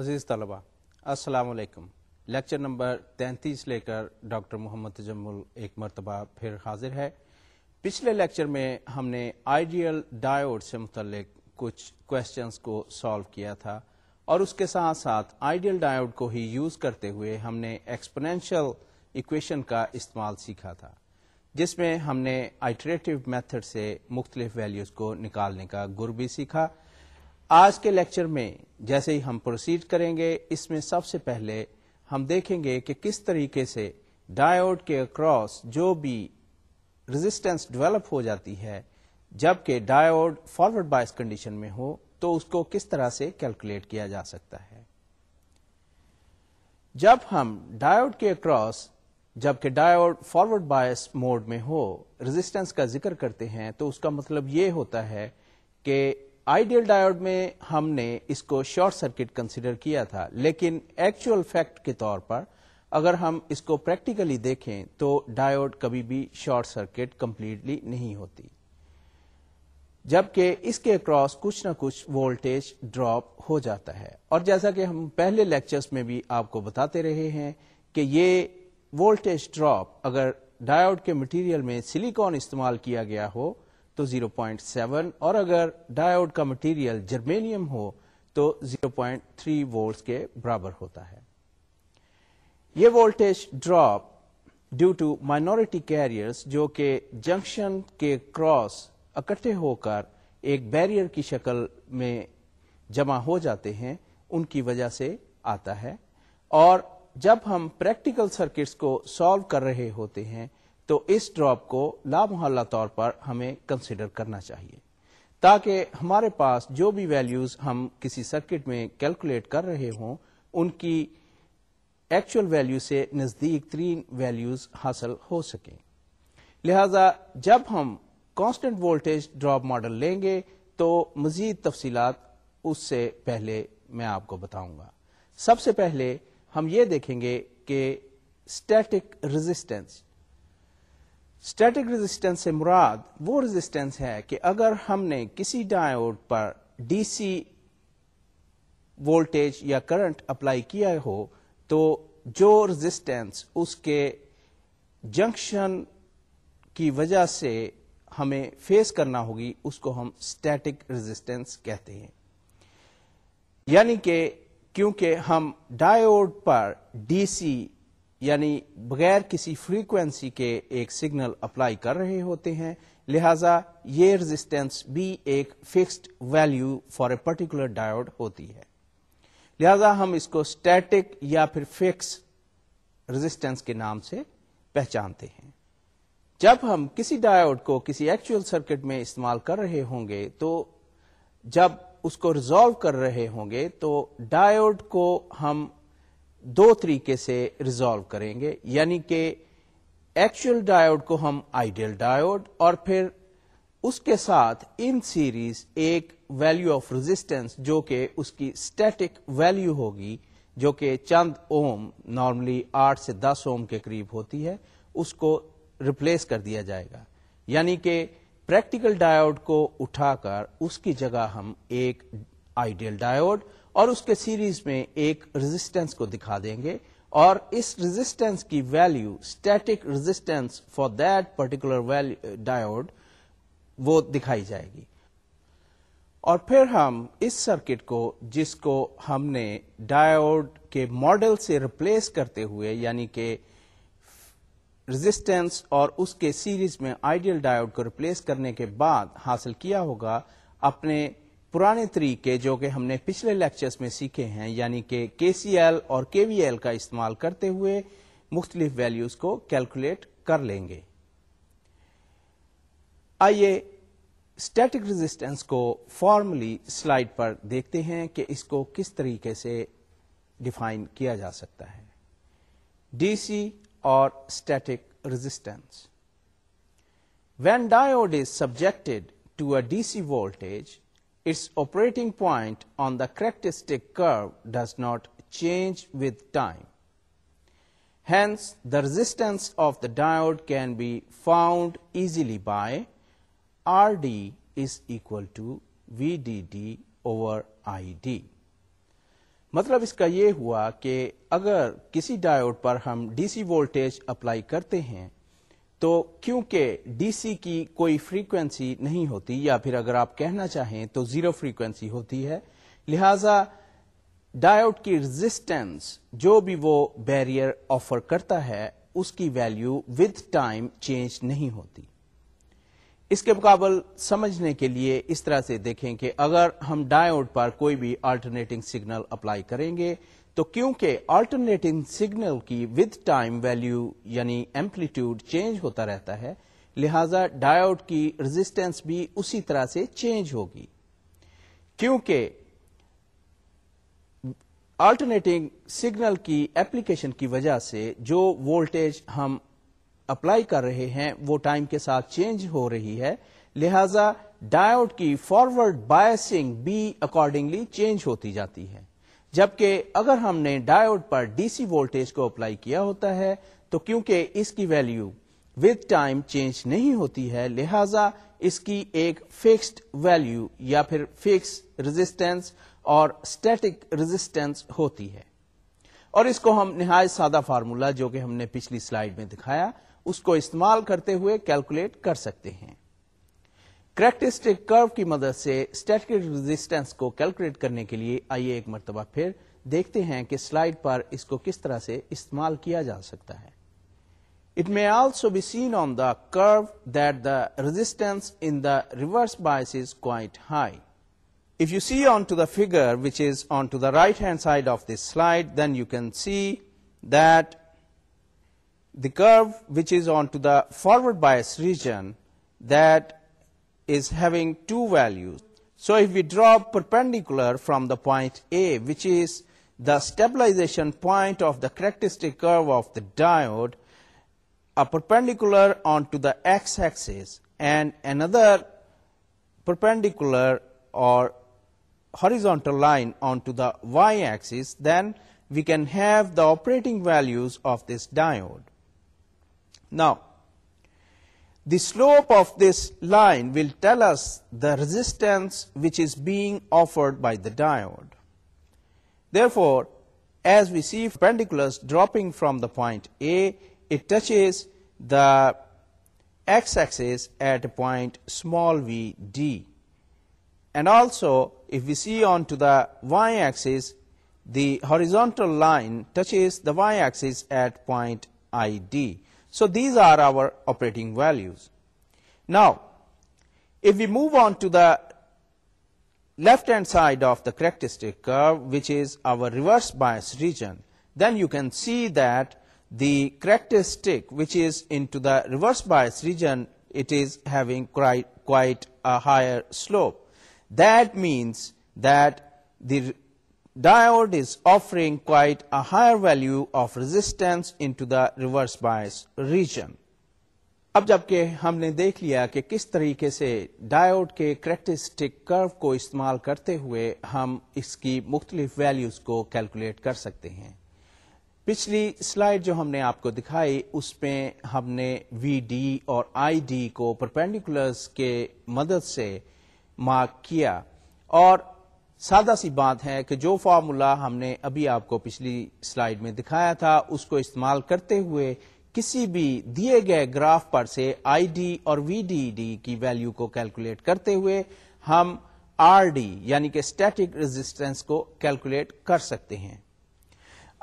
عزیز طلباء السلام علیکم لیکچر نمبر تینتیس لے کر ڈاکٹر محمد تجمل ایک مرتبہ پھر حاضر ہے پچھلے لیکچر میں ہم نے آئیڈیل ڈائیوڈ سے متعلق کچھ کوشچنس کو سالو کیا تھا اور اس کے ساتھ ساتھ آئیڈیل ڈائیوڈ کو ہی یوز کرتے ہوئے ہم نے ایکسپنینشل ایکویشن کا استعمال سیکھا تھا جس میں ہم نے آئیٹریٹو میتھڈ سے مختلف ویلیوز کو نکالنے کا گر بھی سیکھا آج کے لیکچر میں جیسے ہی ہم پروسیڈ کریں گے اس میں سب سے پہلے ہم دیکھیں گے کہ کس طریقے سے ڈائیوڈ کے اکراس جو بھی رزسٹینس ڈیولپ ہو جاتی ہے جبکہ ڈائیوڈ فارورڈ بائس کنڈیشن میں ہو تو اس کو کس طرح سے کیلکولیٹ کیا جا سکتا ہے جب ہم ڈائیوڈ کے اکراس جبکہ ڈائیوڈ فارورڈ بایس موڈ میں ہو رزسٹینس کا ذکر کرتے ہیں تو اس کا مطلب یہ ہوتا ہے کہ آئیڈیل ڈائیوڈ میں ہم نے اس کو شارٹ سرکٹ کنسیڈر کیا تھا لیکن ایکچوئل فیکٹ کے طور پر اگر ہم اس کو پریکٹیکلی دیکھیں تو ڈائیوڈ کبھی بھی شارٹ سرکٹ کمپلیٹلی نہیں ہوتی جبکہ اس کے اکراس کچھ نہ کچھ وولٹیج ڈراپ ہو جاتا ہے اور جیسا کہ ہم پہلے لیکچرز میں بھی آپ کو بتاتے رہے ہیں کہ یہ وولٹیج ڈراپ اگر ڈائیوڈ کے مٹیریل میں سلیکون استعمال کیا گیا ہو تو 0.7 اور اگر ڈائیوڈ کا مٹیریل جرمینیم ہو تو 0.3 پوائنٹ کے برابر ہوتا ہے یہ voltage drop due to minority carrier جو کہ جنکشن کے کراس اکٹھے ہو کر ایک بیریئر کی شکل میں جمع ہو جاتے ہیں ان کی وجہ سے آتا ہے اور جب ہم پریکٹیکل سرکٹس کو سالو کر رہے ہوتے ہیں تو اس ڈراپ کو لامحلہ طور پر ہمیں کنسیڈر کرنا چاہیے تاکہ ہمارے پاس جو بھی ویلیوز ہم کسی سرکٹ میں کیلکولیٹ کر رہے ہوں ان کی ایکچوئل ویلیو سے نزدیک ترین ویلیوز حاصل ہو سکیں لہذا جب ہم کانسٹنٹ وولٹیج ڈراپ ماڈل لیں گے تو مزید تفصیلات اس سے پہلے میں آپ کو بتاؤں گا سب سے پہلے ہم یہ دیکھیں گے کہ اسٹیٹک ریزسٹینس اسٹیٹک رزسٹینس سے مراد وہ ریزسٹینس ہے کہ اگر ہم نے کسی ڈائیوڈ پر ڈی سی وولٹیج یا کرنٹ اپلائی کیا ہو تو جو رزسٹینس اس کے جنکشن کی وجہ سے ہمیں فیس کرنا ہوگی اس کو ہم اسٹیٹک رزسٹینس کہتے ہیں یعنی کہ کیونکہ ہم ڈائیوڈ پر ڈی سی یعنی بغیر کسی فریکوینسی کے ایک سگنل اپلائی کر رہے ہوتے ہیں لہذا یہ رزسٹینس بھی ایک fixed value for a particular diode ہوتی ہے لہذا ہم اس کو اسٹیٹک یا پھر فکس رزسٹینس کے نام سے پہچانتے ہیں جب ہم کسی ڈایوڈ کو کسی ایکچوئل سرکٹ میں استعمال کر رہے ہوں گے تو جب اس کو ریزالو کر رہے ہوں گے تو ڈایوڈ کو ہم دو طریقے سے ریزالو کریں گے یعنی کہ ایکچوئل ڈایوڈ کو ہم آئیڈیل ڈایوڈ اور پھر اس کے ساتھ ان سیریز ایک ویلو آف ریزسٹینس جو کہ اس کی اسٹیٹک ویلو ہوگی جو کہ چند اوم نارملی آٹھ سے دس اوم کے قریب ہوتی ہے اس کو ریپلیس کر دیا جائے گا یعنی کہ پریکٹیکل ڈایوڈ کو اٹھا کر اس کی جگہ ہم ایک آئیڈیل ڈایوڈ اور اس کے سیریز میں ایک رزسٹینس کو دکھا دیں گے اور اس رزسٹینس کی value static resistance for that value diode وہ دکھائی جائے گی اور پھر ہم اس سرکٹ کو جس کو ہم نے ڈایوڈ کے ماڈل سے ریپلیس کرتے ہوئے یعنی کہ رزسٹینس اور اس کے سیریز میں آئیڈیل ڈایوڈ کو ریپلیس کرنے کے بعد حاصل کیا ہوگا اپنے پرانے طریقے جو کہ ہم نے پچھلے لیکچرز میں سیکھے ہیں یعنی کہ کے سی ایل اور کے وی ایل کا استعمال کرتے ہوئے مختلف ویلیوز کو کیلکولیٹ کر لیں گے آئیے اسٹیٹک ریزسٹینس کو فارملی سلائیڈ پر دیکھتے ہیں کہ اس کو کس طریقے سے ڈیفائن کیا جا سکتا ہے ڈی سی اور static resistance when diode is subjected to a D C voltage its operating point on the characteristic curve does not change with time hence the resistance of the diode can be found easily by R D is to to V D D over I D مطلب اس کا یہ ہوا کہ اگر کسی diode پر ہم ڈی سی وولٹیج اپلائی کرتے ہیں تو کیونکہ ڈی سی کی کوئی فریکوینسی نہیں ہوتی یا پھر اگر آپ کہنا چاہیں تو زیرو فریکوینسی ہوتی ہے لہذا ڈائیوڈ کی ریزسٹینس جو بھی وہ بیریئر آفر کرتا ہے اس کی ویلیو ود ٹائم چینج نہیں ہوتی اس کے مقابل سمجھنے کے لیے اس طرح سے دیکھیں کہ اگر ہم ڈائیوڈ پر کوئی بھی آلٹرنیٹنگ سگنل اپلائی کریں گے تو کیونکہ آلٹرنیٹنگ سگنل کی ود ٹائم ویلو یعنی ایمپلیٹیوڈ چینج ہوتا رہتا ہے لہذا ڈائیوڈ کی رزسٹینس بھی اسی طرح سے چینج ہوگی کیونکہ آلٹرنیٹنگ سگنل کی ایپلیکیشن کی وجہ سے جو وولٹیج ہم اپلائی کر رہے ہیں وہ ٹائم کے ساتھ چینج ہو رہی ہے لہذا ڈائیوڈ کی فارورڈ بایسنگ بھی اکارڈنگلی چینج ہوتی جاتی ہے جبکہ اگر ہم نے ڈائیوڈ پر ڈی سی وولٹیج کو اپلائی کیا ہوتا ہے تو کیونکہ اس کی ویلو ود ٹائم چینج نہیں ہوتی ہے لہذا اس کی ایک فکسڈ ویلو یا پھر فکس رزسٹینس اور اسٹیٹک رزسٹینس ہوتی ہے اور اس کو ہم نہایت سادہ فارمولہ جو کہ ہم نے پچھلی سلائیڈ میں دکھایا اس کو استعمال کرتے ہوئے کیلکولیٹ کر سکتے ہیں کریکٹسٹک کرو کی مدد سے اسٹیٹک ریزسٹینس کو کیلکولیٹ کرنے کے لیے آئیے ایک مرتبہ پھر دیکھتے ہیں کہ سلائڈ پر اس کو کس طرح سے استعمال کیا جا سکتا ہے it may also be seen on the curve that the resistance in the reverse bias is quite high if you see on to the figure which is on to the right hand side of this slide then you can see that the curve which is on to the forward bias region that is having two values. So if we draw perpendicular from the point A, which is the stabilization point of the characteristic curve of the diode, a perpendicular onto the x-axis and another perpendicular or horizontal line onto the y-axis, then we can have the operating values of this diode. Now, the slope of this line will tell us the resistance which is being offered by the diode. Therefore, as we see perpendiculars dropping from the point A, it touches the x-axis at a point small v d. And also, if we see onto the y-axis, the horizontal line touches the y-axis at point I d. So these are our operating values. Now, if we move on to the left hand side of the characteristic curve, which is our reverse bias region, then you can see that the characteristic which is into the reverse bias region, it is having quite a higher slope. That means that the a is offering of higher value of reverse bias region اب جبکہ ہم نے دیکھ لیا کہ کس طریقے سے ڈایوڈ کے کریکٹسٹک کرو کو استعمال کرتے ہوئے ہم اس کی مختلف ویلیوز کو کیلکولیٹ کر سکتے ہیں پچھلی سلائیڈ جو ہم نے آپ کو دکھائی اس میں ہم نے وی ڈی اور آئی ڈی کو پرپینڈیکولرز کے مدد سے مارک کیا اور سادہ سی بات ہے کہ جو فارمولا ہم نے ابھی آپ کو پچھلی سلائیڈ میں دکھایا تھا اس کو استعمال کرتے ہوئے کسی بھی دیے گئے گراف پر سے آئی ڈی اور وی ڈی ڈی کی ویلیو کو کیلکولیٹ کرتے ہوئے ہم آر ڈی یعنی کہ اسٹیٹک ریزسٹینس کو کیلکولیٹ کر سکتے ہیں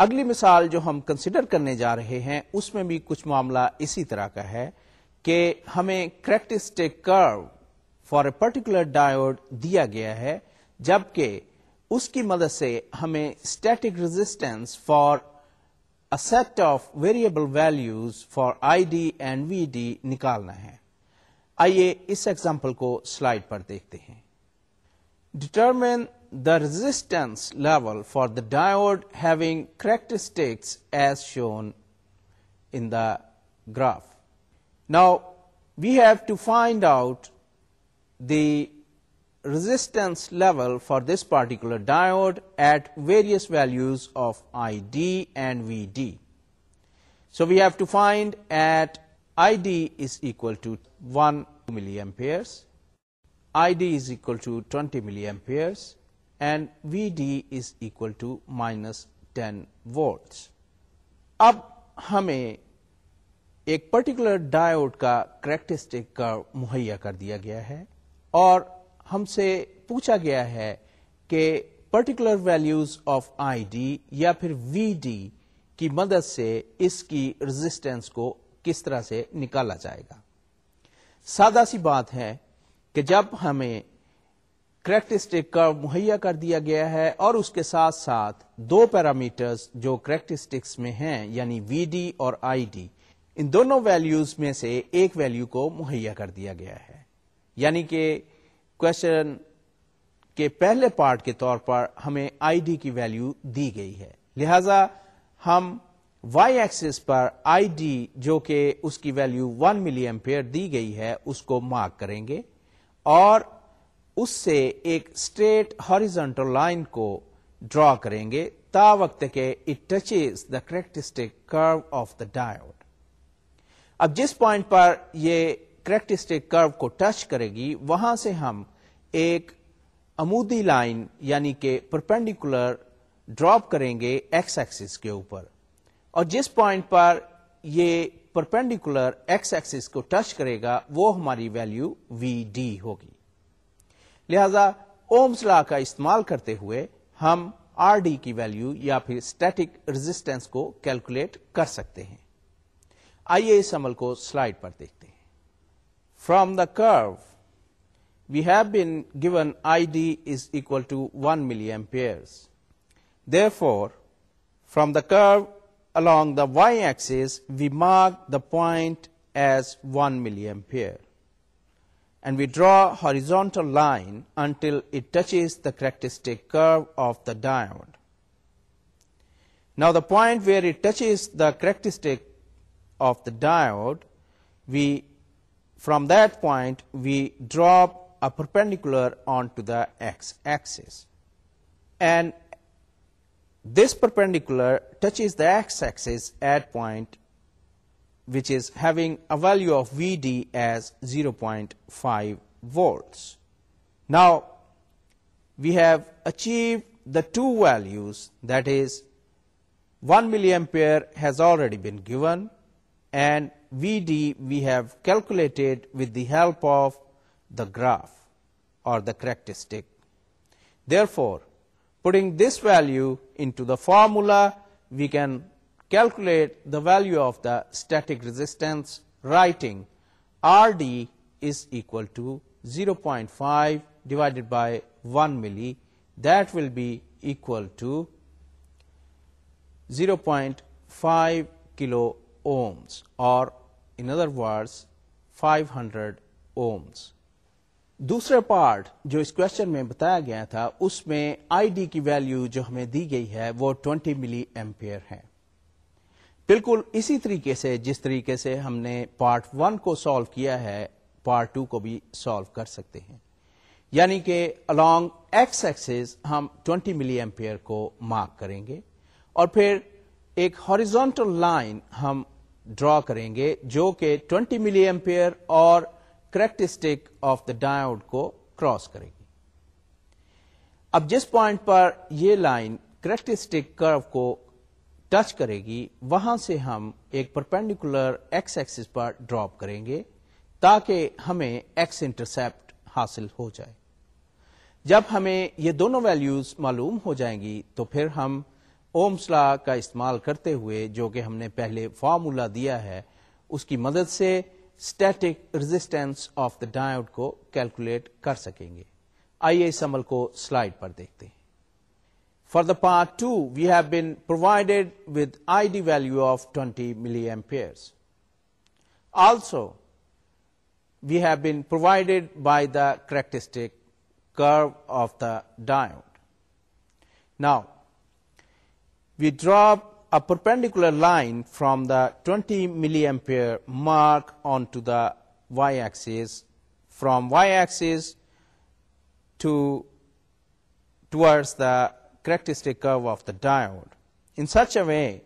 اگلی مثال جو ہم کنسیڈر کرنے جا رہے ہیں اس میں بھی کچھ معاملہ اسی طرح کا ہے کہ ہمیں characteristic curve for a particular diode دیا گیا ہے جبکہ اس کی مدد سے ہمیں static resistance for set of variable values for I D and V D نکالنا ہے آئیے اس ایگزامپل کو سلائڈ پر دیکھتے ہیں determine the resistance level for the diode having characteristics as shown in the graph now we have to find out the resistance level for this particular diode at various values of I D and V D so to to find at I equal to one milli amperes I equal to twenty milli and and V D is minus to minus ten volts اب ہمیں ایک particular diode کا characteristic مہیا کر دیا گیا ہے اور ہم سے پوچھا گیا ہے کہ particular values of I D یا پھر وی ڈی کی مدد سے اس کی رزسٹینس کو کس طرح سے نکالا جائے گا سادہ سی بات ہے کہ جب ہمیں کریکٹسٹک کا مہیا کر دیا گیا ہے اور اس کے ساتھ ساتھ دو پیرامیٹرز جو کریکٹسٹکس میں ہیں یعنی وی ڈی اور آئی ڈی ان دونوں ویلیوز میں سے ایک ویلیو کو مہیا کر دیا گیا ہے یعنی کہ کوشچن کے پہلے پارٹ کے طور پر ہمیں آئی ڈی کی ویلو دی گئی ہے لہذا ہم وائی ایکسس پر آئی ڈی جو کہ اس کی ویلو ون ملی ایمپیئر دی گئی ہے اس کو مارک کریں گے اور اس سے ایک اسٹریٹ ہاریزونٹل لائن کو ڈرا کریں گے تا وقت کے attach the characteristic curve of the diode اب جس پوائنٹ پر یہ کرو کو ٹچ کرے گی وہاں سے ہم ایک عمودی لائن یعنی کہ پرپینڈیکولر ڈراپ کریں گے ایکس ایکسس کے اوپر اور جس پوائنٹ پر یہ پرپینڈیکولر ایکس ایکسس کو ٹچ کرے گا وہ ہماری ویلیو وی ڈی ہوگی لہذا اومس لا کا استعمال کرتے ہوئے ہم آر ڈی کی ویلیو یا پھر اسٹیٹک ریزسٹینس کو کیلکولیٹ کر سکتے ہیں آئیے اس عمل کو سلائیڈ پر دیکھتے ہیں From the curve, we have been given ID is equal to 1 milliamperes. Therefore, from the curve along the y-axis, we mark the point as 1 milliampere. And we draw a horizontal line until it touches the characteristic curve of the diode. Now, the point where it touches the characteristic of the diode, we from that point, we drop a perpendicular onto the x-axis. And this perpendicular touches the x-axis at point which is having a value of Vd as 0.5 volts. Now, we have achieved the two values, that is, 1 milliampere has already been given and VD we have calculated with the help of the graph or the characteristic. Therefore, putting this value into the formula, we can calculate the value of the static resistance, writing RD is equal to 0.5 divided by 1 milli, that will be equal to 0.5 kilo 500 دوسرا part جو اس question میں بتایا گیا تھا اس میں I D کی ویلو گئی ہے وہ ٹوینٹی ملی ایمپیئر ہے بالکل اسی طریقے سے جس طریقے سے ہم نے پارٹ ون کو سالو کیا ہے پارٹ ٹو کو بھی سالو کر سکتے ہیں یعنی کہ الانگ ایکس ایکسز ہم ٹوینٹی ملی ایمپیئر کو مارک کریں گے اور پھر ایک ہاریزونٹل لائن ہم ڈرا کریں گے جو کہ ٹوینٹی ایمپیئر اور کریکٹسٹک آف دا ڈایوڈ کو کراس کرے گی اب جس پوائنٹ پر یہ لائن کریکٹسٹک کرو کو ٹچ کرے گی وہاں سے ہم ایک پرپینڈیکولر ایکس ایکسس پر ڈراپ کریں گے تاکہ ہمیں ایکس انٹرسپٹ حاصل ہو جائے جب ہمیں یہ دونوں ویلیوز معلوم ہو جائیں گی تو پھر ہم لا کا استعمال کرتے ہوئے جو کہ ہم نے پہلے فارمولا دیا ہے اس کی مدد سے static resistance of the diode کو کیلکولیٹ کر سکیں گے آئیے اس عمل کو سلائڈ پر دیکھتے ہیں for the part two we have been provided with I D value of twenty milli amperes also we have been provided by the characteristic curve of the diode now we draw a perpendicular line from the 20 milliampere mark onto the y-axis, from y-axis towards the characteristic curve of the diode. In such a way,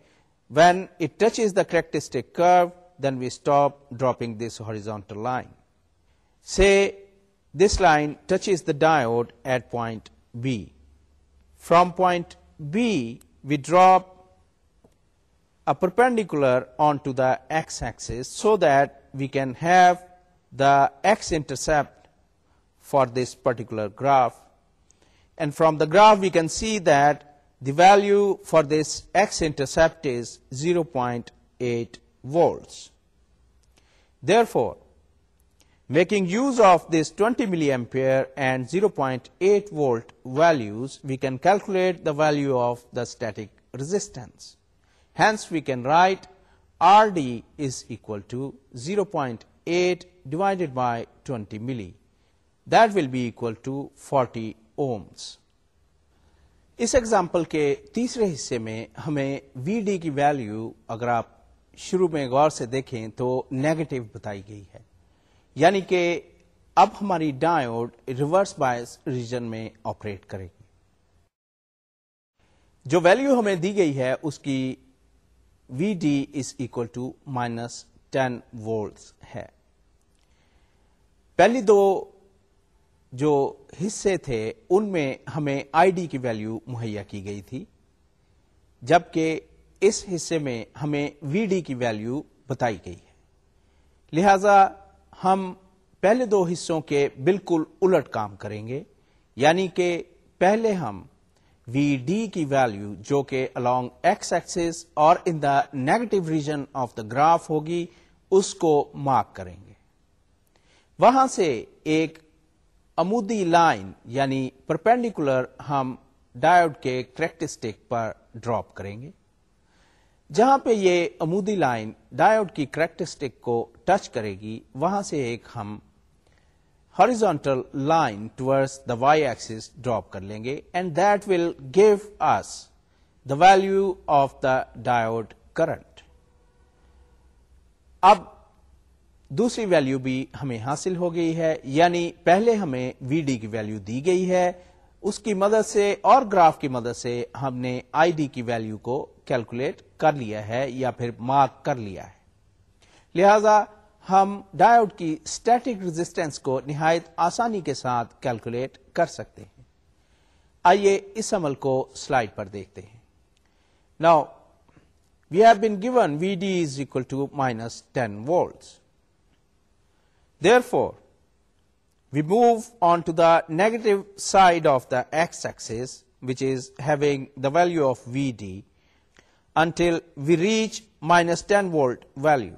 when it touches the characteristic curve, then we stop dropping this horizontal line. Say this line touches the diode at point B. From point B, we drop a perpendicular onto the x-axis so that we can have the x-intercept for this particular graph. And from the graph we can see that the value for this x-intercept is 0.8 volts. Therefore, making use of this twenty milli ampere and zero point eight volt values we can calculate the value of the static can hence we can write R D is by point eight divided by twenty milli to be ohms. To forty ohms اس example کے تیسرے حصے میں ہمیں V D کی value اگر آپ شروع میں غور سے دیکھیں تو نیگیٹو بتائی گئی ہے یعنی کہ اب ہماری ڈائیوڈ ریورس بائس ریجن میں آپریٹ کرے گی جو ویلو ہمیں دی گئی ہے اس کی V D is equal to minus ten volt ہے پہلی دو جو حصے تھے ان میں ہمیں آئی ڈی کی ویلو مہیا کی گئی تھی جبکہ اس حصے میں ہمیں وی ڈی کی ویلو بتائی گئی ہے لہذا ہم پہلے دو حصوں کے بالکل الٹ کام کریں گے یعنی کہ پہلے ہم وی ڈی کی ویلو جو کہ الانگ ایکس ایکسس اور in the negative region of the graph ہوگی اس کو مارک کریں گے وہاں سے ایک امودی لائن یعنی پرپینڈیکولر ہم ڈائیوڈ کے کریکٹسٹک پر ڈراپ کریں گے جہاں پہ یہ عمودی لائن ڈائیوڈ کی کریکٹرسٹک کو ٹچ کرے گی وہاں سے ایک ہم horizontal line to the Y axis drop کر لیں گے and that will give us the value of the diode current اب دوسری ویلو بھی ہمیں حاصل ہو گئی ہے یعنی پہلے ہمیں وی ڈی کی ویلو دی گئی ہے اس کی مدد سے اور گراف کی مدد سے ہم نے آئی ڈی کی ویلو کو کیلکولیٹ کر لیا ہے یا پھر مارک کر لیا ہے لہذا ہم ڈائیوڈ کی اسٹیٹک ریزسٹینس کو نہایت آسانی کے ساتھ کیلکولیٹ کر سکتے ہیں آئیے اس عمل کو سلائڈ پر دیکھتے ہیں نا we have been given V D is equal to minus ten therefore we move on to the negative side of the x axis which is having the value of V D until we reach minus 10 volt value.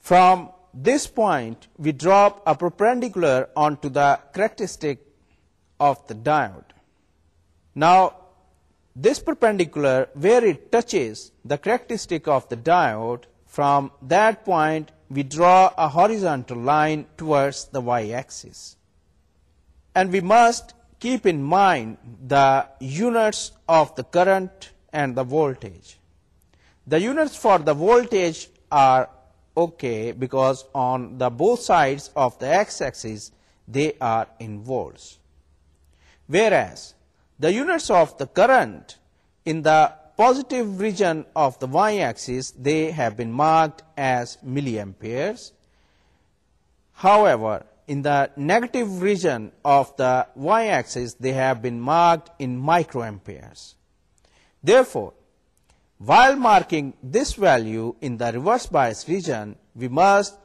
From this point, we drop a perpendicular onto the characteristic of the diode. Now, this perpendicular, where it touches the characteristic of the diode, from that point we draw a horizontal line towards the y-axis. And we must keep in mind the units of the current and the voltage. The units for the voltage are okay because on the both sides of the x-axis they are in volts, whereas the units of the current in the positive region of the y-axis, they have been marked as milliamperes. However, in the negative region of the y-axis, they have been marked in microamperes. Therefore, while marking this value in the reverse bias region, we must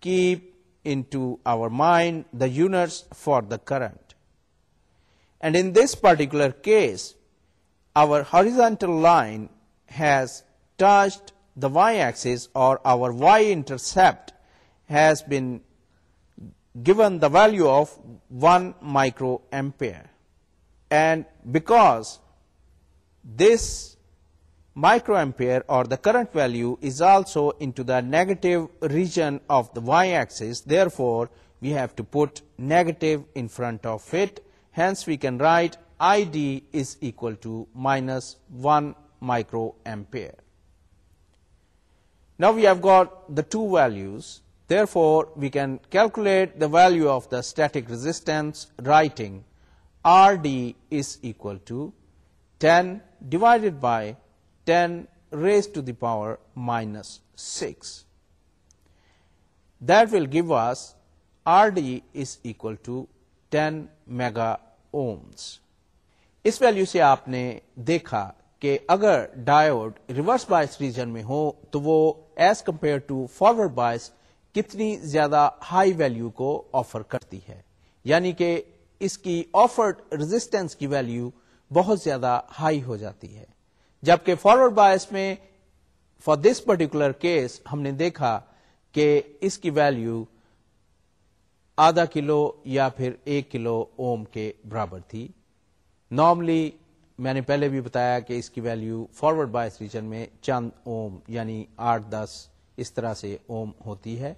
keep into our mind the units for the current. And in this particular case, our horizontal line has touched the y-axis, or our y-intercept has been given the value of 1 microampere. And because this microampere or the current value is also into the negative region of the y-axis. Therefore, we have to put negative in front of it. Hence, we can write ID is equal to minus 1 microampere. Now, we have got the two values. Therefore, we can calculate the value of the static resistance, writing RD is equal to 10 divided by ten raise to the power minus six That give give R D is equal to ten mega ohms اس value سے آپ نے دیکھا کہ اگر diode reverse bias region میں ہو تو وہ as compare to forward bias کتنی زیادہ ہائی ویلو کو آفر کرتی ہے یعنی کہ اس کی آفرڈ ریزسٹینس کی ویلو بہت زیادہ ہائی ہو جاتی ہے جبکہ فارورڈ باس میں فار دس پرٹیکولر کیس ہم نے دیکھا کہ اس کی ویلو آدھا کلو یا پھر ایک کلو اوم کے برابر تھی نارملی میں نے پہلے بھی بتایا کہ اس کی ویلو فارورڈ بایس ریجن میں چند اوم یعنی آٹھ دس اس طرح سے اوم ہوتی ہے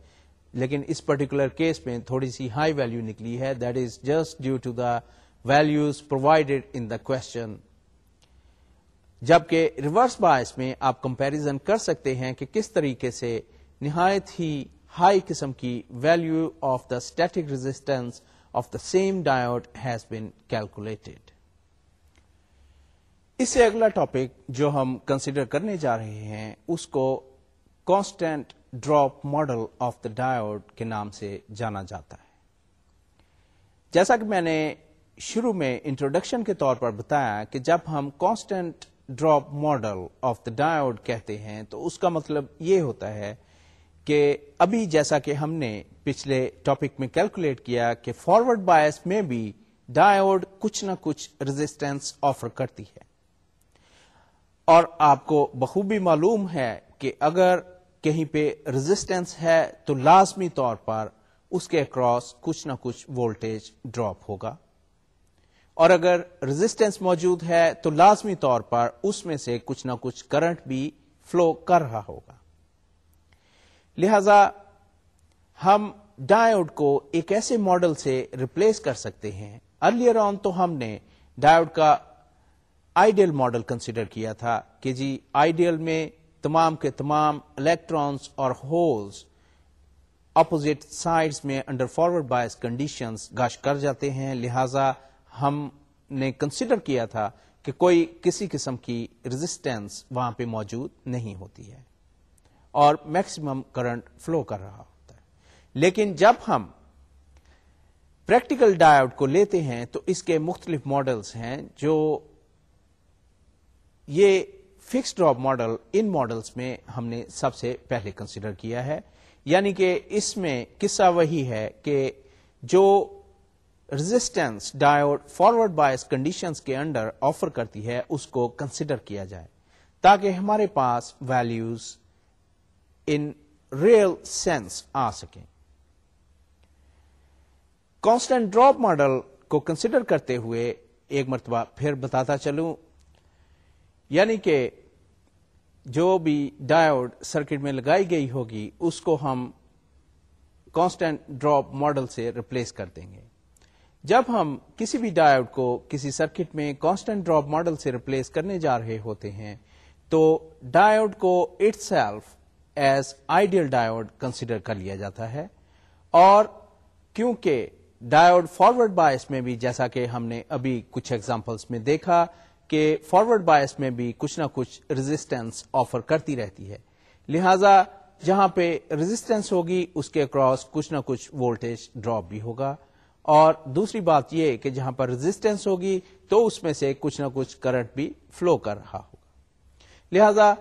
لیکن اس پرٹیکولر کیس میں تھوڑی سی ہائی ویلو نکلی ہے that is just due to the values provided in the question جبکہ ریورس باعث میں آپ کمپیریزن کر سکتے ہیں کہ کس طریقے سے نہایت ہی ہائی قسم کی value of the static resistance of the same diode has been calculated اس سے اگلا ٹاپک جو ہم کنسیڈر کرنے جا رہے ہیں اس کو constant drop model of the diode کے نام سے جانا جاتا ہے جیسا کہ میں نے شروع میں انٹروڈکشن کے طور پر بتایا کہ جب ہم constant drop model of the diode کہتے ہیں تو اس کا مطلب یہ ہوتا ہے کہ ابھی جیسا کہ ہم نے پچھلے ٹاپک میں کیلکولیٹ کیا کہ فارورڈ بایس میں بھی ڈایوڈ کچھ نہ کچھ ریزسٹینس آفر کرتی ہے اور آپ کو بخوبی معلوم ہے کہ اگر کہیں پہ ریزسٹینس ہے تو لازمی طور پر اس کے اکراس کچھ نہ کچھ وولٹیج ڈراپ ہوگا اور اگر رزسٹینس موجود ہے تو لازمی طور پر اس میں سے کچھ نہ کچھ کرنٹ بھی فلو کر رہا ہوگا لہذا ہم ڈایوڈ کو ایک ایسے ماڈل سے ریپلیس کر سکتے ہیں ارلیئر آن تو ہم نے ڈایوڈ کا آئیڈیل ماڈل کنسیڈر کیا تھا کہ جی آئیڈیل میں تمام کے تمام الیکٹرانس اور ہولز اپوزٹ سائڈز میں انڈر فارورڈ بایز کنڈیشنز گاش کر جاتے ہیں لہذا ہم نے کنسیڈر کیا تھا کہ کوئی کسی قسم کی رزسٹینس وہاں پہ موجود نہیں ہوتی ہے اور میکسیمم کرنٹ فلو کر رہا ہوتا ہے لیکن جب ہم پریکٹیکل ڈائیوڈ کو لیتے ہیں تو اس کے مختلف ماڈلس ہیں جو یہ فکس ڈراپ ماڈل ان ماڈلس میں ہم نے سب سے پہلے کنسیڈر کیا ہے یعنی کہ اس میں قصہ وہی ہے کہ جو resistance diode forward bias conditions کے انڈر آفر کرتی ہے اس کو کنسیڈر کیا جائے تاکہ ہمارے پاس ویلیوز ان ریئل سینس آ سکیں کانسٹینٹ ڈراپ ماڈل کو کنسیڈر کرتے ہوئے ایک مرتبہ پھر بتاتا چلوں یعنی کہ جو بھی ڈائیوڈ سرکٹ میں لگائی گئی ہوگی اس کو ہم کانسٹنٹ ڈراپ ماڈل سے ریپلیس کر دیں گے جب ہم کسی بھی ڈائیوڈ کو کسی سرکٹ میں کانسٹنٹ ڈراپ ماڈل سے ریپلیس کرنے جا رہے ہوتے ہیں تو ڈائیوڈ کو itself as ideal diode consider کر لیا جاتا ہے اور کیونکہ ڈائیوڈ فارورڈ میں بھی جیسا کہ ہم نے ابھی کچھ ایگزامپلس میں دیکھا کہ فارورڈ بایس میں بھی کچھ نہ کچھ ریزسٹینس آفر کرتی رہتی ہے لہذا جہاں پہ ریزسٹینس ہوگی اس کے اکراس کچھ نہ کچھ وولٹیج ڈراپ بھی ہوگا اور دوسری بات یہ کہ جہاں پر رزسٹینس ہوگی تو اس میں سے کچھ نہ کچھ کرنٹ بھی فلو کر رہا ہوگا لہذا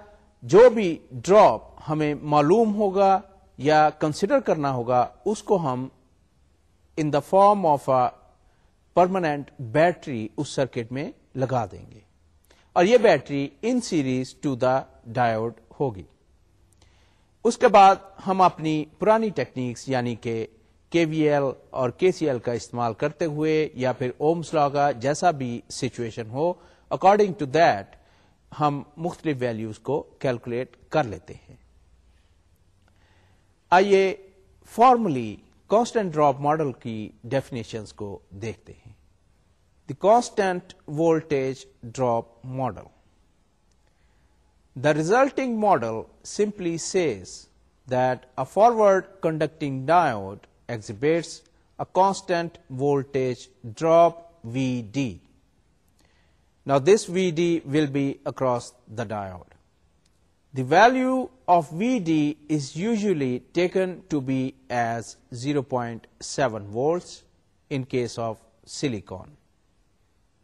جو بھی ڈراپ ہمیں معلوم ہوگا یا کنسیڈر کرنا ہوگا اس کو ہم in the form of a permanent battery us circuit میں لگا دیں گے اور یہ battery in series to the diode ہوگی اس کے بعد ہم اپنی پرانی ٹیکنیکس یعنی کہ کے وی ایل اور کے سی ایل کا استعمال کرتے ہوئے یا پھر اومس کا جیسا بھی سچویشن ہو اکارڈنگ ٹو دیٹ ہم مختلف ویلوز کو کیلکولیٹ کر لیتے ہیں آئیے فارملی کانسٹینٹ ڈراپ ماڈل کی ڈیفنیشن کو دیکھتے ہیں the constant voltage drop model the resulting model simply says that a forward conducting diode exhibits a constant voltage drop Vd. Now this Vd will be across the diode. The value of Vd is usually taken to be as 0.7 volts in case of silicon.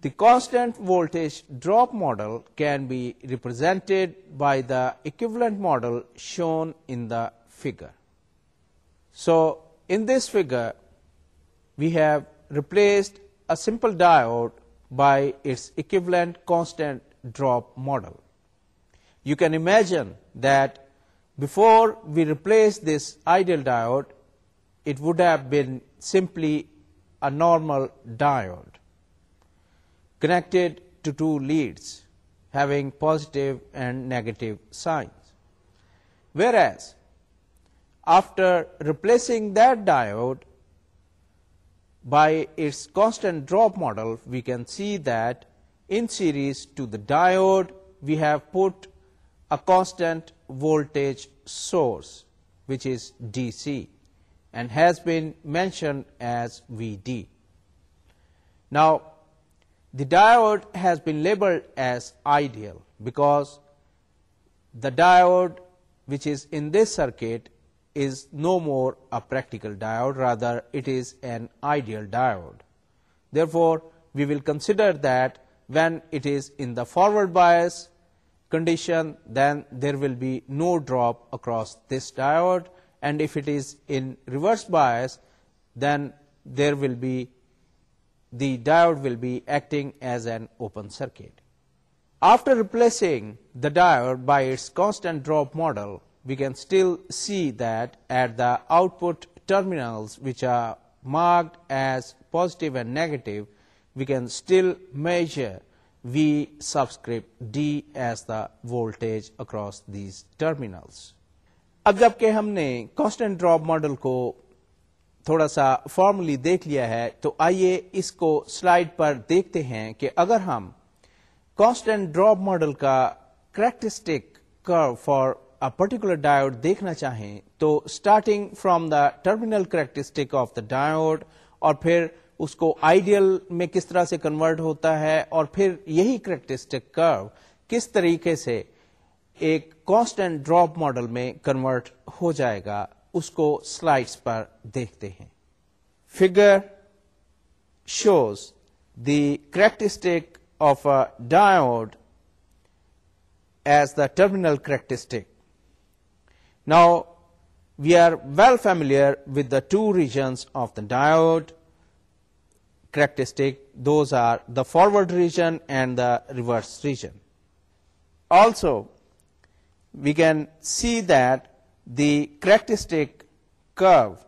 The constant voltage drop model can be represented by the equivalent model shown in the figure. So in this figure, we have replaced a simple diode by its equivalent constant drop model. You can imagine that before we replace this ideal diode, it would have been simply a normal diode connected to two leads having positive and negative signs. Whereas after replacing that diode by its constant drop model, we can see that in series to the diode we have put a constant voltage source, which is DC and has been mentioned as Vd. Now, the diode has been labeled as ideal because the diode which is in this circuit is no more a practical diode, rather it is an ideal diode. Therefore, we will consider that when it is in the forward bias condition, then there will be no drop across this diode, and if it is in reverse bias, then there will be the diode will be acting as an open circuit. After replacing the diode by its constant drop model, we can still see the output terminal which are marked as positive and negative we can still measure V sub D S the volt across these terminal اب جبکہ ہم نے constant drop model کو تھوڑا سا formally دیکھ لیا ہے تو آئیے اس کو سلائڈ پر دیکھتے ہیں کہ اگر ہم کانسٹنٹ ڈراپ ماڈل کا کریکٹرسٹک فار پرٹیکولر ڈایوڈ دیکھنا چاہیں تو starting from the terminal characteristic of the diode اور پھر اس کو آئیڈیل میں کس طرح سے کنورٹ ہوتا ہے اور پھر یہی کریکٹرسٹک کرو کس طریقے سے ایک کانسٹنٹ ڈراپ ماڈل میں کنورٹ ہو جائے گا اس کو سلائڈس پر دیکھتے ہیں figure shows the characteristic of a diode as the terminal characteristic Now, we are well familiar with the two regions of the diode characteristic. Those are the forward region and the reverse region. Also, we can see that the characteristic curve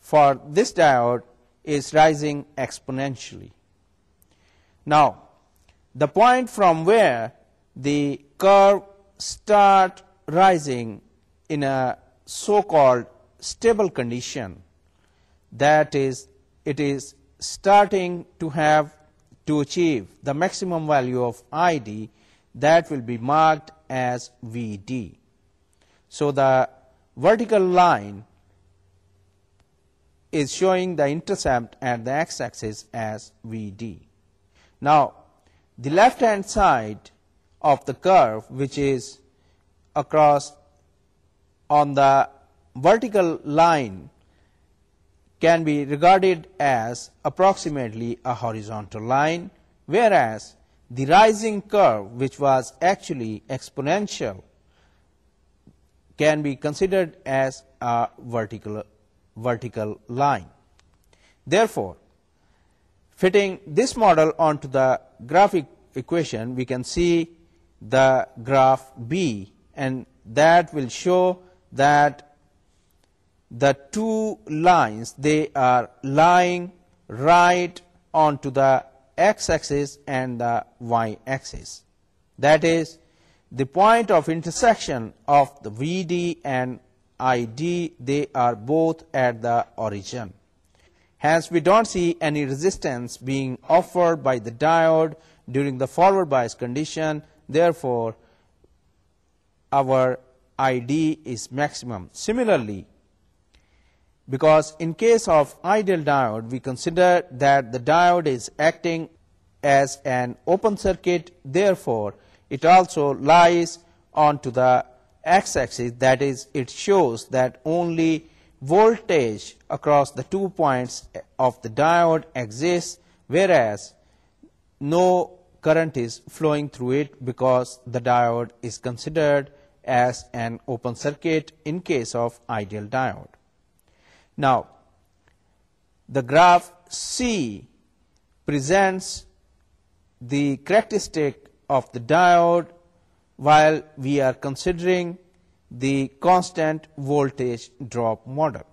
for this diode is rising exponentially. Now, the point from where the curve starts rising in a so-called stable condition, that is, it is starting to have to achieve the maximum value of ID, that will be marked as VD. So the vertical line is showing the intercept at the x-axis as VD. Now, the left-hand side of the curve, which is across on the vertical line can be regarded as approximately a horizontal line, whereas the rising curve, which was actually exponential, can be considered as a vertical line. Therefore, fitting this model onto the graphic equation, we can see the graph B, and that will show that the two lines, they are lying right onto the x-axis and the y-axis. That is the point of intersection of the VD and ID, they are both at the origin. Hence, we don't see any resistance being offered by the diode during the forward bias condition. Therefore, our ID is maximum. Similarly, because in case of ideal diode, we consider that the diode is acting as an open circuit, therefore it also lies onto the x-axis, that is, it shows that only voltage across the 2 points of the diode exists, whereas no current is flowing through it because the diode is considered as an open circuit in case of ideal diode. Now, the graph C presents the characteristic of the diode while we are considering the constant voltage drop model.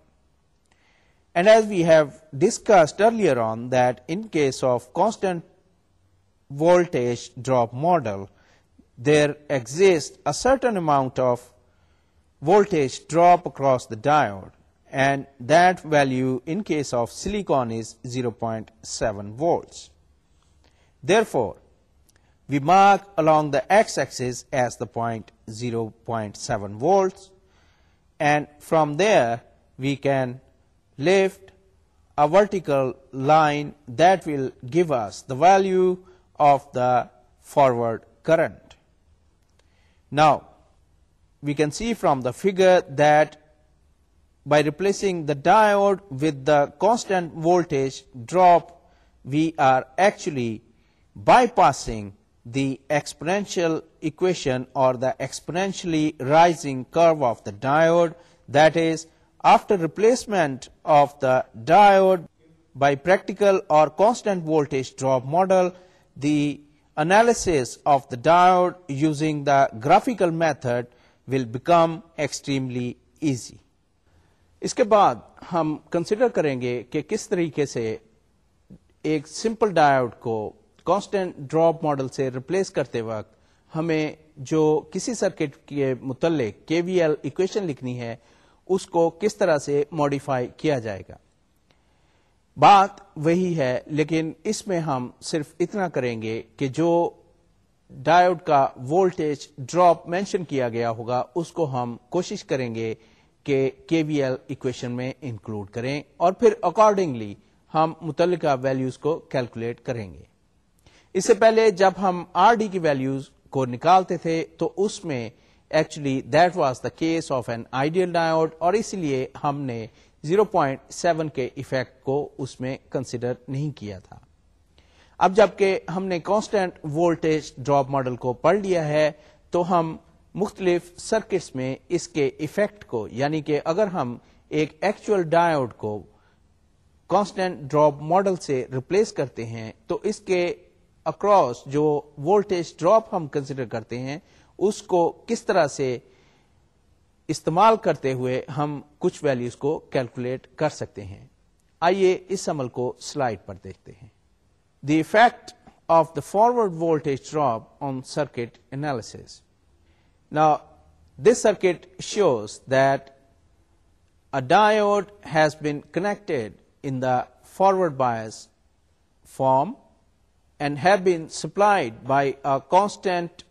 And as we have discussed earlier on, that in case of constant voltage drop model, there exists a certain amount of voltage drop across the diode, and that value in case of silicon is 0.7 volts. Therefore, we mark along the x-axis as the point 0.7 volts, and from there we can lift a vertical line that will give us the value of the forward current. Now, we can see from the figure that by replacing the diode with the constant voltage drop, we are actually bypassing the exponential equation or the exponentially rising curve of the diode. That is, after replacement of the diode by practical or constant voltage drop model, the analysis of the diode using the graphical method will become extremely easy اس کے بعد ہم consider کریں گے کہ کس طریقے سے ایک سمپل ڈائیوڈ کو کانسٹینٹ ڈراپ ماڈل سے ریپلیس کرتے وقت ہمیں جو کسی سرکٹ کے متعلق کے وی ایل اکویشن لکھنی ہے اس کو کس طرح سے ماڈیفائی کیا جائے گا بات وہی ہے لیکن اس میں ہم صرف اتنا کریں گے کہ جو ڈایوڈ کا وولٹیج ڈراپ مینشن کیا گیا ہوگا اس کو ہم کوشش کریں گے کہ کے وی ایل اکویشن میں انکلوڈ کریں اور پھر اکارڈنگلی ہم متعلقہ ویلیوز کو کیلکولیٹ کریں گے اس سے پہلے جب ہم آر ڈی کی ویلیوز کو نکالتے تھے تو اس میں actually that was the case of an ideal diode اور اس لیے ہم نے زیرو پوائنٹ سیون کے افیکٹ کو اس میں کنسیڈر نہیں کیا تھا اب جبکہ ہم نے کانسٹینٹ ڈراپ ماڈل کو پڑھ لیا ہے تو ہم مختلف سرکٹس میں اس کے ایفیکٹ کو یعنی کہ اگر ہم ایک ایکچوئل ڈائیوڈ کو کانسٹینٹ ڈراپ ماڈل سے ریپلیس کرتے ہیں تو اس کے اکراس جو وولٹیج ڈراپ ہم کنسیڈر کرتے ہیں اس کو کس طرح سے استعمال کرتے ہوئے ہم کچھ ویلیوز کو کیلکولیٹ کر سکتے ہیں آئیے اس عمل کو سلائڈ پر دیکھتے ہیں the effect of the forward volt drop on circuit analysis نا this circuit shows that a diode has been connected in the forward bias form and have been supplied by a a constant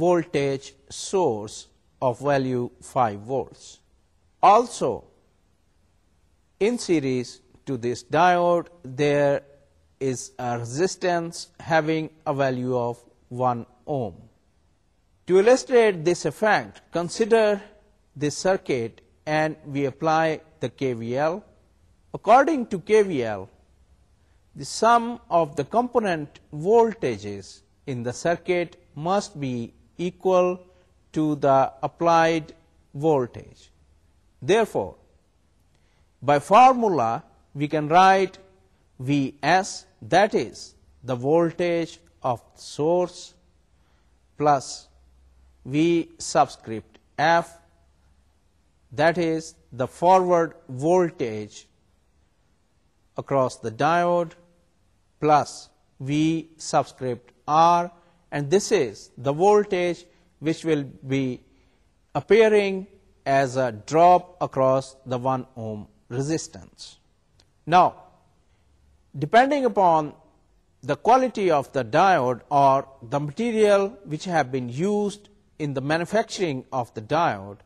voltage source of value 5 volts. Also, in series to this diode, there is a resistance having a value of 1 ohm. To illustrate this effect, consider this circuit and we apply the KVL. According to KVL, the sum of the component voltages in the circuit must be equal to the applied voltage. Therefore, by formula we can write Vs, that is the voltage of source, plus V subscript F, that is the forward voltage across the diode, plus V subscript R, and this is the voltage which will be appearing as a drop across the 1 ohm resistance. Now, depending upon the quality of the diode or the material which have been used in the manufacturing of the diode,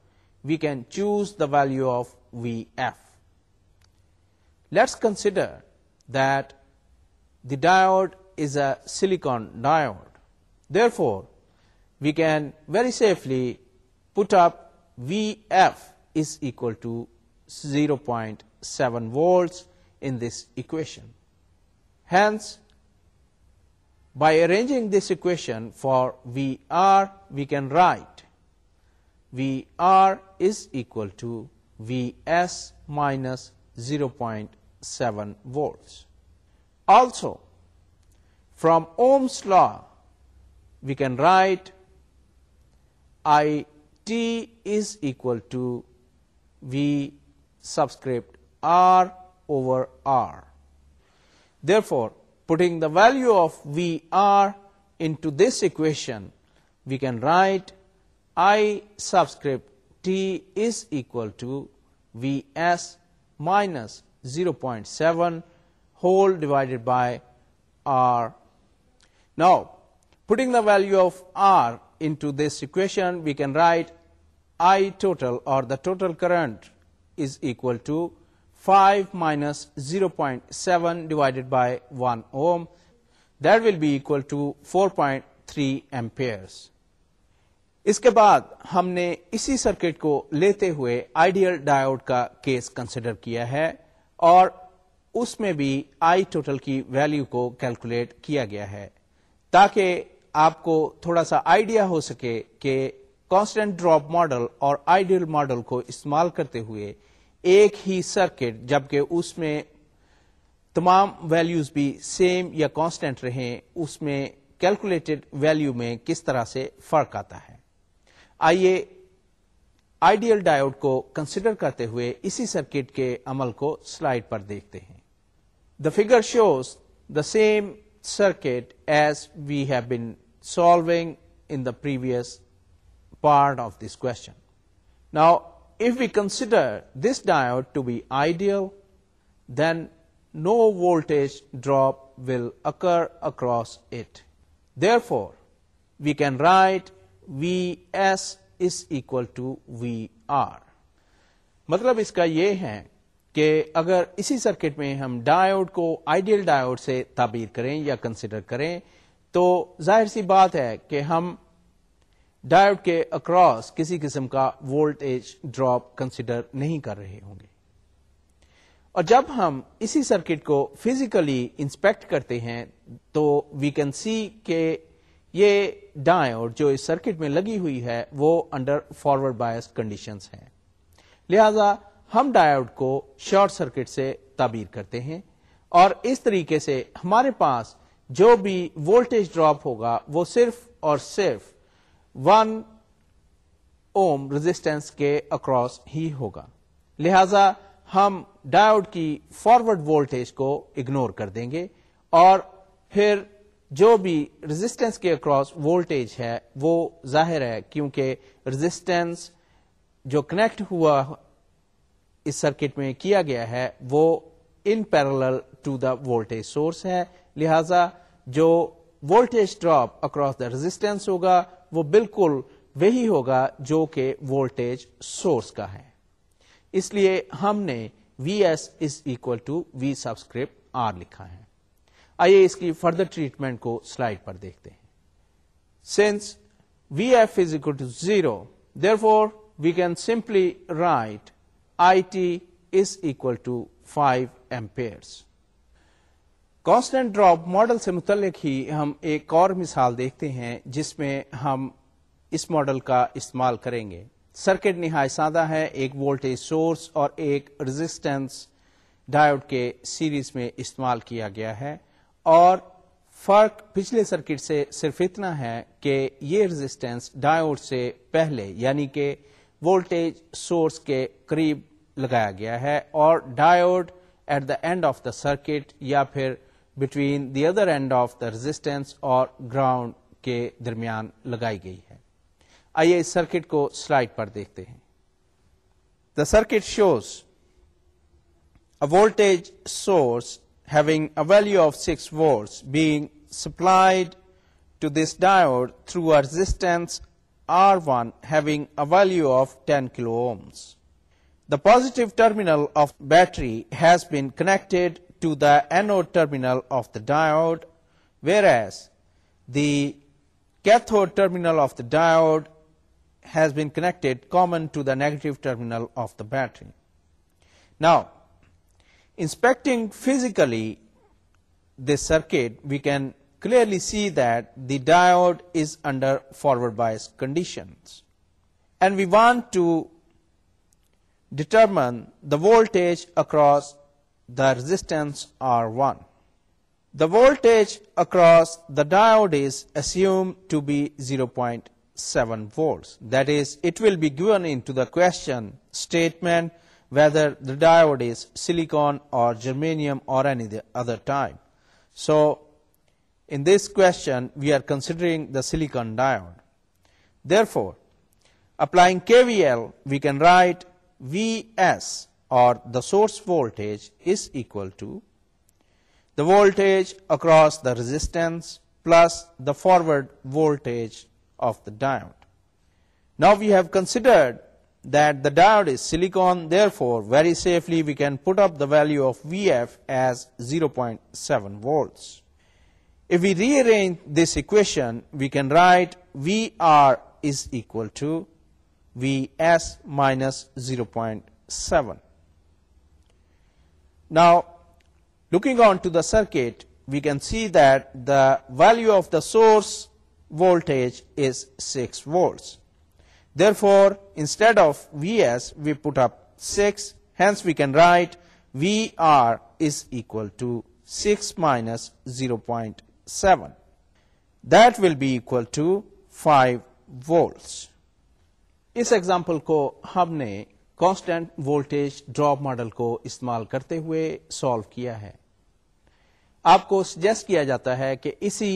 we can choose the value of Vf. Let's consider that the diode is a silicon diode. Therefore, we can very safely put up VF is equal to 0.7 volts in this equation. Hence, by arranging this equation for VR, we can write VR is equal to Vs minus 0.7 volts. Also, from Ohm's law, we can write I t is equal to v subscript r over r. Therefore, putting the value of vr into this equation, we can write I subscript t is equal to vs minus 0.7 whole divided by r. Now, putting the value of r to this equation, we can write I total or the total current is equal to five minus zero point seven divided by one ohm that will be 4.3 to four point three اس کے بعد ہم نے اسی circuit کو لیتے ہوئے ideal diode کا case consider کیا ہے اور اس میں بھی آئی ٹوٹل کی ویلیو کو کیلکولیٹ کیا گیا ہے تاکہ آپ کو تھوڑا سا آئیڈیا ہو سکے کہ کانسٹینٹ ڈراپ ماڈل اور آئیڈیل ماڈل کو استعمال کرتے ہوئے ایک ہی سرکٹ جبکہ اس میں تمام ویلیوز بھی سیم یا کانسٹینٹ رہیں اس میں کیلکولیٹڈ ویلیو میں کس طرح سے فرق آتا ہے آئیے آئیڈیل ڈائیوڈ کو کنسیڈر کرتے ہوئے اسی سرکٹ کے عمل کو سلائڈ پر دیکھتے ہیں the figure shows the same circuit as we have been solving in the previous part of this question. Now, if this consider to be ideal then no then drop will occur across it therefore we can write V S is equal to V R مطلب اس کا یہ ہے کہ اگر اسی circuit میں ہم ڈایوڈ کو آئیڈیل ڈایوڈ سے تعبیر کریں یا کنسیڈر کریں تو ظاہر سی بات ہے کہ ہم ڈائٹ کے اکراس کسی قسم کا وولٹ ایج ڈراپ کنسیڈر نہیں کر رہے ہوں گے اور جب ہم اسی سرکٹ کو فزیکلی انسپیکٹ کرتے ہیں تو وی کین سی کہ یہ اور جو اس سرکٹ میں لگی ہوئی ہے وہ انڈر فارورڈ بایس کنڈیشنز ہیں لہذا ہم ڈائیوڈ کو شارٹ سرکٹ سے تعبیر کرتے ہیں اور اس طریقے سے ہمارے پاس جو بھی وولٹیج ڈراپ ہوگا وہ صرف اور صرف ون اوم رزسٹینس کے اکراس ہی ہوگا لہذا ہم ڈائیوڈ کی فارورڈ وولٹیج کو اگنور کر دیں گے اور پھر جو بھی رزسٹینس کے اکراس وولٹیج ہے وہ ظاہر ہے کیونکہ رزسٹینس جو کنیکٹ ہوا اس سرکٹ میں کیا گیا ہے وہ in parallel to the voltage source ہے لہذا جو voltage drop across the resistance ہوگا وہ بالکل وہی ہوگا جو کہ وولٹیج سورس کا ہے اس لیے ہم نے V S is equal to V subscript R لکھا ہے آئیے اس کی فردر ٹریٹمنٹ کو سلائڈ پر دیکھتے ہیں since V F is equal to zero therefore we can simply write I T is equal to five amperes constant drop model سے متعلق ہی ہم ایک اور مثال دیکھتے ہیں جس میں ہم اس ماڈل کا استعمال کریں گے سرکٹ نہایت سادہ ہے ایک وولٹیج سورس اور ایک رزسٹینس ڈایوڈ کے سیریز میں استعمال کیا گیا ہے اور فرق پچھلے سرکٹ سے صرف اتنا ہے کہ یہ رزسٹینس ڈایوڈ سے پہلے یعنی کہ وولٹیج سورس کے قریب لگایا گیا ہے اور diode at the end of the circuit یا پھر between the other end of the resistance اور گراؤنڈ کے درمیان لگائی گئی ہے آئیے اس سرکٹ کو سلائڈ پر دیکھتے ہیں the circuit shows a volt source having value of six volts being supplied to this diode through a resistance R one having value of ten kilo ohms the positive terminal of battery has been connected to the anode terminal of the diode, whereas the cathode terminal of the diode has been connected common to the negative terminal of the battery. Now, inspecting physically this circuit, we can clearly see that the diode is under forward bias conditions, and we want to determine the voltage across the resistance R1. The voltage across the diode is assumed to be 0.7 volts. That is, it will be given into the question statement whether the diode is silicon or germanium or any other type. So, in this question, we are considering the silicon diode. Therefore, applying KVL, we can write Vs or the source voltage is equal to the voltage across the resistance plus the forward voltage of the diode. Now we have considered that the diode is silicon, therefore very safely we can put up the value of Vf as 0.7 volts. If we rearrange this equation, we can write Vr is equal to Vs minus 0.7. Now looking on to the circuit we can see the value of the source volt six where instead of V S we put up six hence we can write V R is equal to six minus zero point seven that will be equal to five volts اس example کو ہم نے constant voltage drop model کو استعمال کرتے ہوئے solve کیا ہے آپ کو سجیسٹ کیا جاتا ہے کہ اسی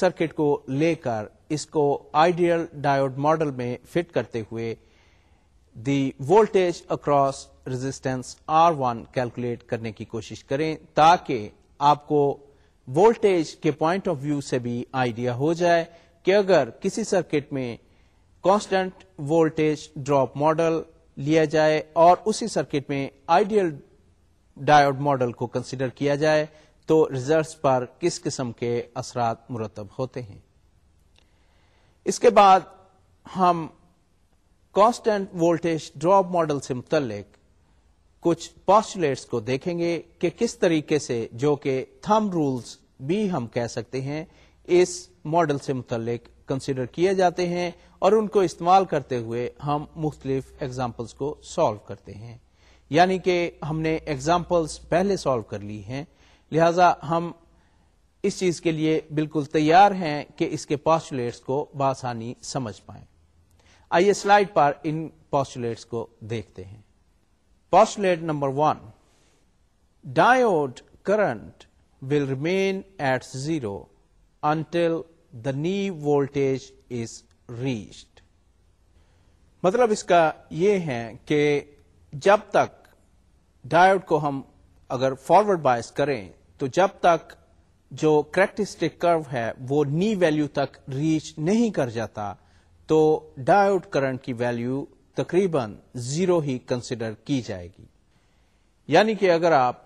سرکٹ کو لے کر اس کو آئیڈیل ڈایوڈ ماڈل میں فٹ کرتے ہوئے the voltage across resistance R one calculate کرنے کی کوشش کریں تاکہ آپ کو وولٹیج کے پوائنٹ آف ویو سے بھی آئیڈیا ہو جائے کہ اگر کسی سرکٹ میں کانسٹنٹ وولٹیج ڈراپ ماڈل لیا جائے اور اسی سرکٹ میں آئیڈیل ڈائیوڈ ماڈل کو کنسیڈر کیا جائے تو ریزلٹس پر کس قسم کے اثرات مرتب ہوتے ہیں اس کے بعد ہم کانسٹنٹ وولٹیج ڈراپ ماڈل سے متعلق کچھ پاسچولیٹس کو دیکھیں گے کہ کس طریقے سے جو کہ تھم رولز بھی ہم کہہ سکتے ہیں اس ماڈل سے متعلق کنسیڈر کیے جاتے ہیں اور ان کو استعمال کرتے ہوئے ہم مختلف ایگزامپلس کو سالو کرتے ہیں یعنی کہ ہم نے ایگزامپلس پہلے سالو کر لی ہیں لہذا ہم اس چیز کے لیے بالکل تیار ہیں کہ اس کے پاسچولیٹس کو بآسانی سمجھ پائیں آئیے سلائیڈ پر ان پاسچولیٹس کو دیکھتے ہیں postulate number one diode current will remain at zero until the knee volt is reached مطلب اس کا یہ ہے کہ جب تک ڈائیوڈ کو ہم اگر فارورڈ بائس کریں تو جب تک جو کریکٹسٹک کرو ہے وہ نی ویلو تک ریچ نہیں کر جاتا تو ڈائیوڈ کرنٹ کی ویلو تقریباً زیرو ہی کنسیڈر کی جائے گی یعنی کہ اگر آپ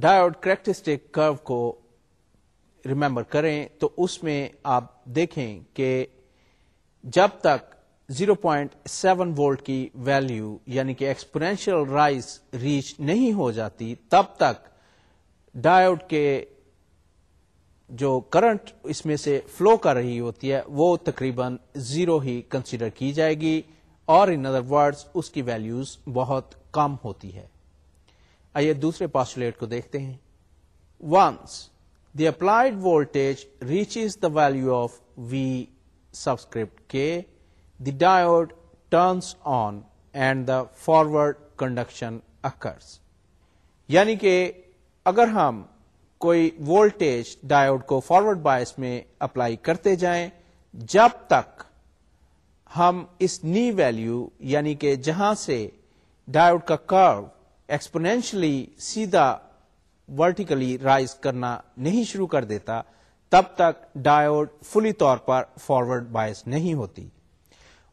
ڈائیوڈ کریکٹسٹک کرو کو ریمبر کریں تو اس میں آپ دیکھیں کہ جب تک 0.7 وولٹ کی ویلیو یعنی کہ ایکسپورینشیل رائز ریچ نہیں ہو جاتی تب تک ڈائیوڈ کے جو کرنٹ اس میں سے فلو کر رہی ہوتی ہے وہ تقریباً زیرو ہی کنسیڈر کی جائے گی اور ان ادر ورڈز اس کی ویلیوز بہت کم ہوتی ہے آئیے دوسرے پاسٹولیٹ کو دیکھتے ہیں once the applied reach the value of V subscript K the diode turns on and the forward conduction occurs یعنی کہ اگر ہم کوئی وولٹیج ڈایوڈ کو فارورڈ باس میں اپلائی کرتے جائیں جب تک ہم اس نی ویلیو یعنی کہ جہاں سے ڈایوڈ کا کرو ایکسپونینشلی سیدھا ورٹیکلی رائز کرنا نہیں شروع کر دیتا تب تک ڈایوڈ فلی طور پر فارورڈ بایس نہیں ہوتی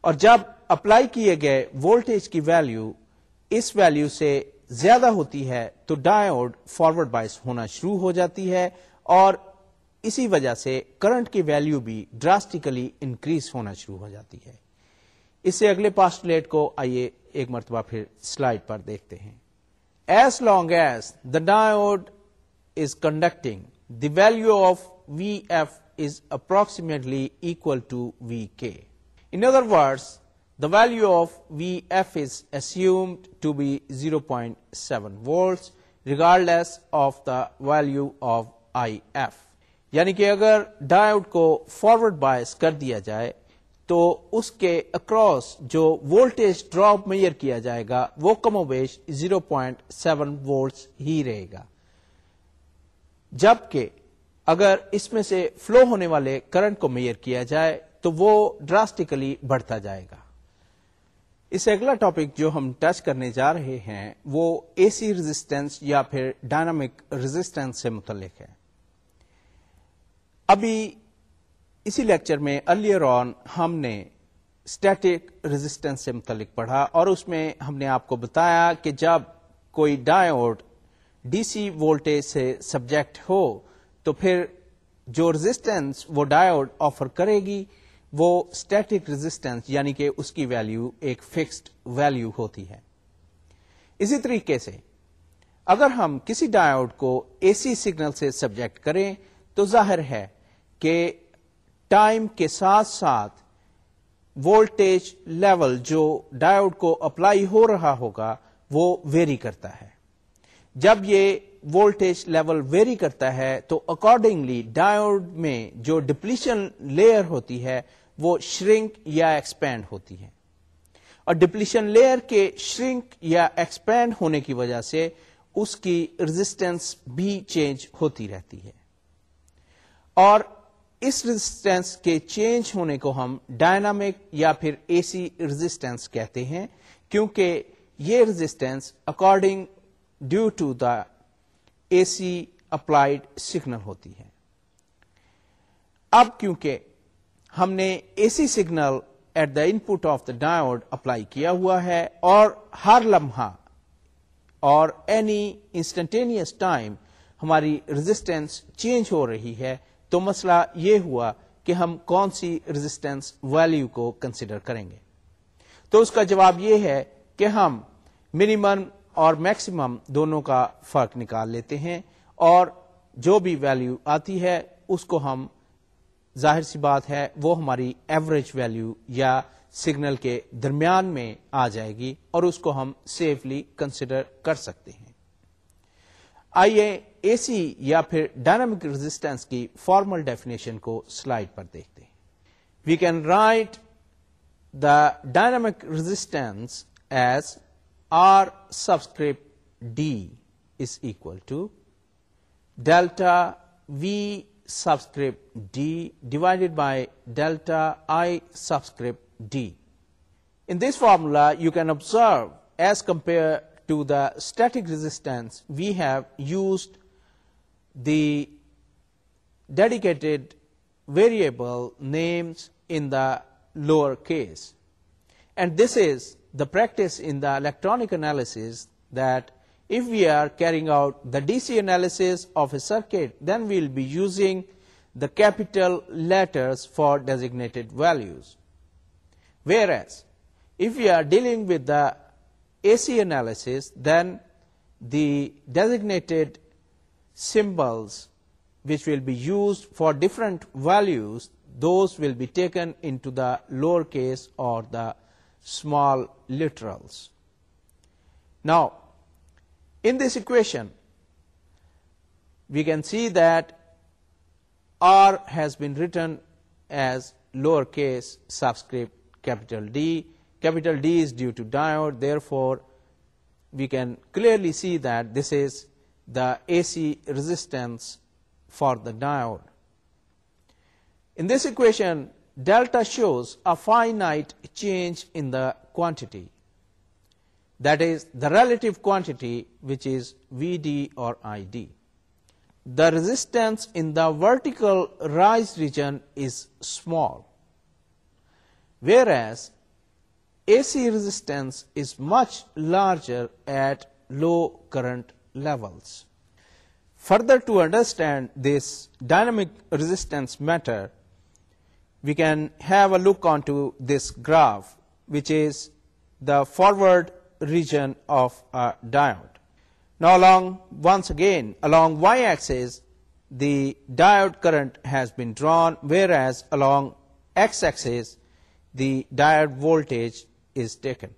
اور جب اپلائی کیے گئے وولٹیج کی ویلیو اس ویلیو سے زیادہ ہوتی ہے تو ڈایوڈ فارورڈ بایس ہونا شروع ہو جاتی ہے اور اسی وجہ سے کرنٹ کی ویلیو بھی ڈراسٹیکلی انکریز ہونا شروع ہو جاتی ہے اس سے اگلے پاسٹ لیٹ کو آئیے ایک مرتبہ پھر سلائڈ پر دیکھتے ہیں as long as the diode is conducting the value of V F is approximately equal to V K in other word the value of V F is assumed to be zero point seven regard of the value of I F یعنی کہ اگر ڈاوڈ کو forward boys کر دیا جائے تو اس کے اکراس جو وولٹیج ڈراپ میئر کیا جائے گا وہ کم و بیش زیرو پوائنٹ سیون وولٹ ہی رہے گا جبکہ اگر اس میں سے فلو ہونے والے کرنٹ کو میئر کیا جائے تو وہ ڈراسٹیکلی بڑھتا جائے گا اس اگلا ٹاپک جو ہم ٹچ کرنے جا رہے ہیں وہ اے سی رزسٹینس یا پھر ڈائنامک رزسٹینس سے متعلق ہے ابھی اسی لیکچر میں ارلیئر آن ہم نے اسٹیٹک رس سے متعلق پڑھا اور اس میں ہم نے آپ کو بتایا کہ جب کوئی ڈائیوڈ ڈی سی وولٹیج سے سبجیکٹ ہو تو پھر جو رزسٹینس وہ ڈائیوڈ آفر کرے گی وہ اسٹیٹک رزسٹینس یعنی کہ اس کی ویلو ایک فکسڈ ویلو ہوتی ہے اسی طریقے سے اگر ہم کسی ڈائیوڈ کو اے سی سگنل سے سبجیکٹ کریں تو ظاہر ہے کہ ٹائم کے ساتھ ساتھ وولٹیج لیول جو ڈائیوڈ کو اپلائی ہو رہا ہوگا وہ ویری کرتا ہے جب یہ وولٹیج لیول ویری کرتا ہے تو اکارڈنگلی ڈائیوڈ میں جو ڈپلیشن لیئر ہوتی ہے وہ شرنک یا ایکسپینڈ ہوتی ہے اور ڈپلیشن لیئر کے شرنک یا ایکسپینڈ ہونے کی وجہ سے اس کی رزسٹینس بھی چینج ہوتی رہتی ہے اور اس رزسٹینس کے چینج ہونے کو ہم ڈائنامک یا پھر اے سی رزسٹینس کہتے ہیں کیونکہ یہ resistance according due to the A C applied signal ہوتی ہے اب کیونکہ ہم نے A C signal at the input of the diode apply کیا ہوا ہے اور ہر لمحہ اور اینی انسٹنٹینئس ٹائم ہماری رزسٹینس چینج ہو رہی ہے تو مسئلہ یہ ہوا کہ ہم کون سی رزسٹینس ویلو کو کنسیڈر کریں گے تو اس کا جواب یہ ہے کہ ہم منیمم اور میکسیمم دونوں کا فرق نکال لیتے ہیں اور جو بھی ویلو آتی ہے اس کو ہم ظاہر سی بات ہے وہ ہماری ایوریج ویلو یا سگنل کے درمیان میں آ جائے گی اور اس کو ہم سیفلی کنسیڈر کر سکتے ہیں آئیے اے سی یا پھر ڈائنامک ریزسٹینس کی فارمل ڈیفینیشن کو سلائڈ پر دیکھتے ہیں we can write the dynamic resistance as R subscript D is equal to delta V subscript D divided by delta I subscript D in this formula you can observe as compare to the static resistance we have used the dedicated variable names in the lower case. And this is the practice in the electronic analysis, that if we are carrying out the DC analysis of a circuit, then we will be using the capital letters for designated values. Whereas, if we are dealing with the AC analysis, then the designated symbols which will be used for different values, those will be taken into the lowercase or the small literals. Now, in this equation, we can see that R has been written as lowercase subscript capital D. Capital D is due to diode, therefore, we can clearly see that this is the AC resistance for the diode. In this equation, delta shows a finite change in the quantity, that is the relative quantity, which is Vd or Id. The resistance in the vertical rise region is small, whereas AC resistance is much larger at low current levels. Further, to understand this dynamic resistance matter, we can have a look onto this graph, which is the forward region of a diode. Now, once again along y-axis, the diode current has been drawn, whereas along x-axis, the diode voltage is taken.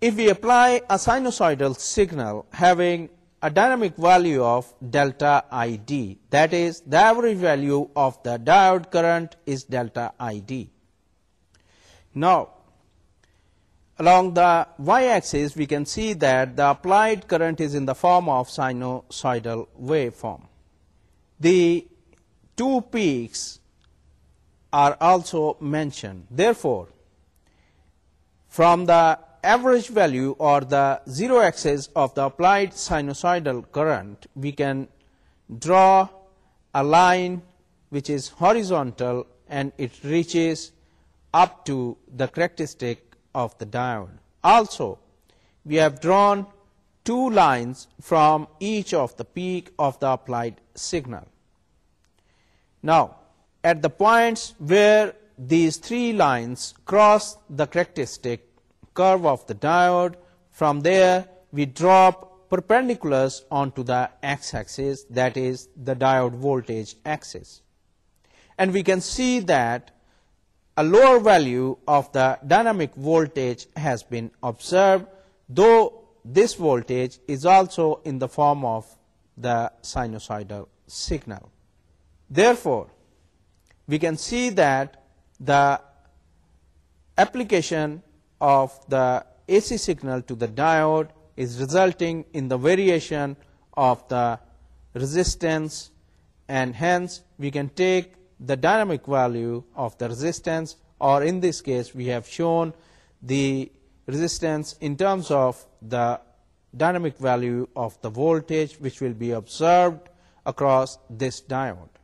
If we apply a sinusoidal signal having a dynamic value of delta ID, that is, the average value of the diode current is delta ID. Now, along the y-axis, we can see that the applied current is in the form of sinusoidal waveform. The two peaks are also mentioned. Therefore, from the average value or the zero axis of the applied sinusoidal current, we can draw a line which is horizontal and it reaches up to the characteristic of the diode. Also, we have drawn two lines from each of the peak of the applied signal. Now, at the points where these three lines cross the characteristic curve of the diode. From there, we drop perpendiculars onto the x-axis, that is the diode voltage axis. And we can see that a lower value of the dynamic voltage has been observed, though this voltage is also in the form of the sinusoidal signal. Therefore, we can see that the application of the A C signal to the diode is resulting of the resistance we can take the dynamic value of the رز or resistance of the dynamic value of the voltage which will be observed across this diode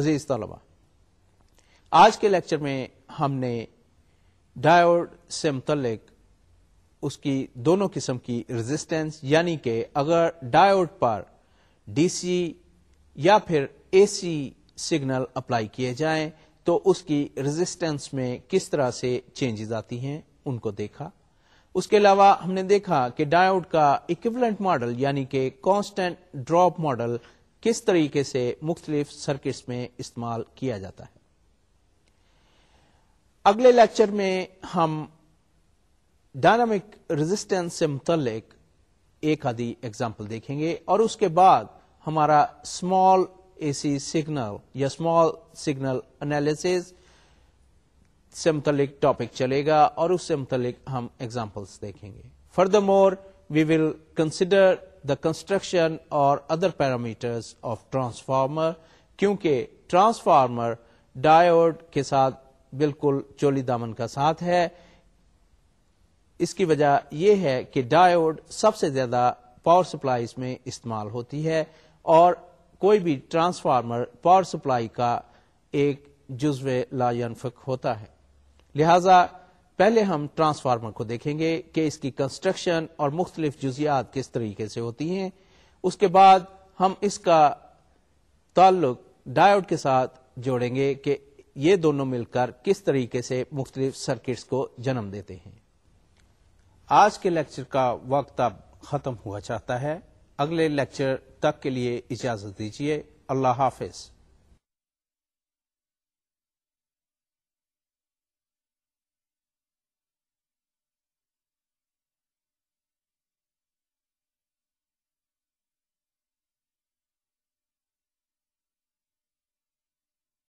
عزیز طلبا آج کے lecture میں ہم نے diode سے متعلق اس کی دونوں قسم کی رزسٹینس یعنی کہ اگر ڈایوڈ پر ڈی سی یا پھر اے سی سگنل اپلائی کیے جائیں تو اس کی رزسٹینس میں کس طرح سے چینجز آتی ہیں ان کو دیکھا اس کے علاوہ ہم نے دیکھا کہ ڈایوڈ کا اکوبلنٹ ماڈل یعنی کہ کانسٹینٹ ڈراپ ماڈل کس طریقے سے مختلف سرکٹس میں استعمال کیا جاتا ہے اگلے لیکچر میں ہم ڈائنامک رزسٹینس سے متعلق ایک آدھی ایگزامپل دیکھیں گے اور اس کے بعد ہمارا اسمال اے سی سگنل یا اسمال سگنل انالیس سے متعلق ٹاپک چلے گا اور اس سے متعلق ہم ایگزامپلس دیکھیں گے furthermore we will consider the construction اور ادر پیرامیٹرس آف ٹرانسفارمر کیونکہ ٹرانسفارمر ڈایوڈ کے ساتھ بالکل چولی دامن کا ساتھ ہے اس کی وجہ یہ ہے کہ ڈائیوڈ سب سے زیادہ پاور سپلائی اس میں استعمال ہوتی ہے اور کوئی بھی ٹرانسفارمر پاور سپلائی کا ایک جزو لا ینفق ہوتا ہے لہذا پہلے ہم ٹرانسفارمر کو دیکھیں گے کہ اس کی کنسٹرکشن اور مختلف جزیات کس طریقے سے ہوتی ہیں اس کے بعد ہم اس کا تعلق ڈائیوڈ کے ساتھ جوڑیں گے کہ یہ دونوں مل کر کس طریقے سے مختلف سرکٹس کو جنم دیتے ہیں آج کے لیکچر کا وقت اب ختم ہوا چاہتا ہے اگلے لیکچر تک کے لیے اجازت دیجیے اللہ حافظ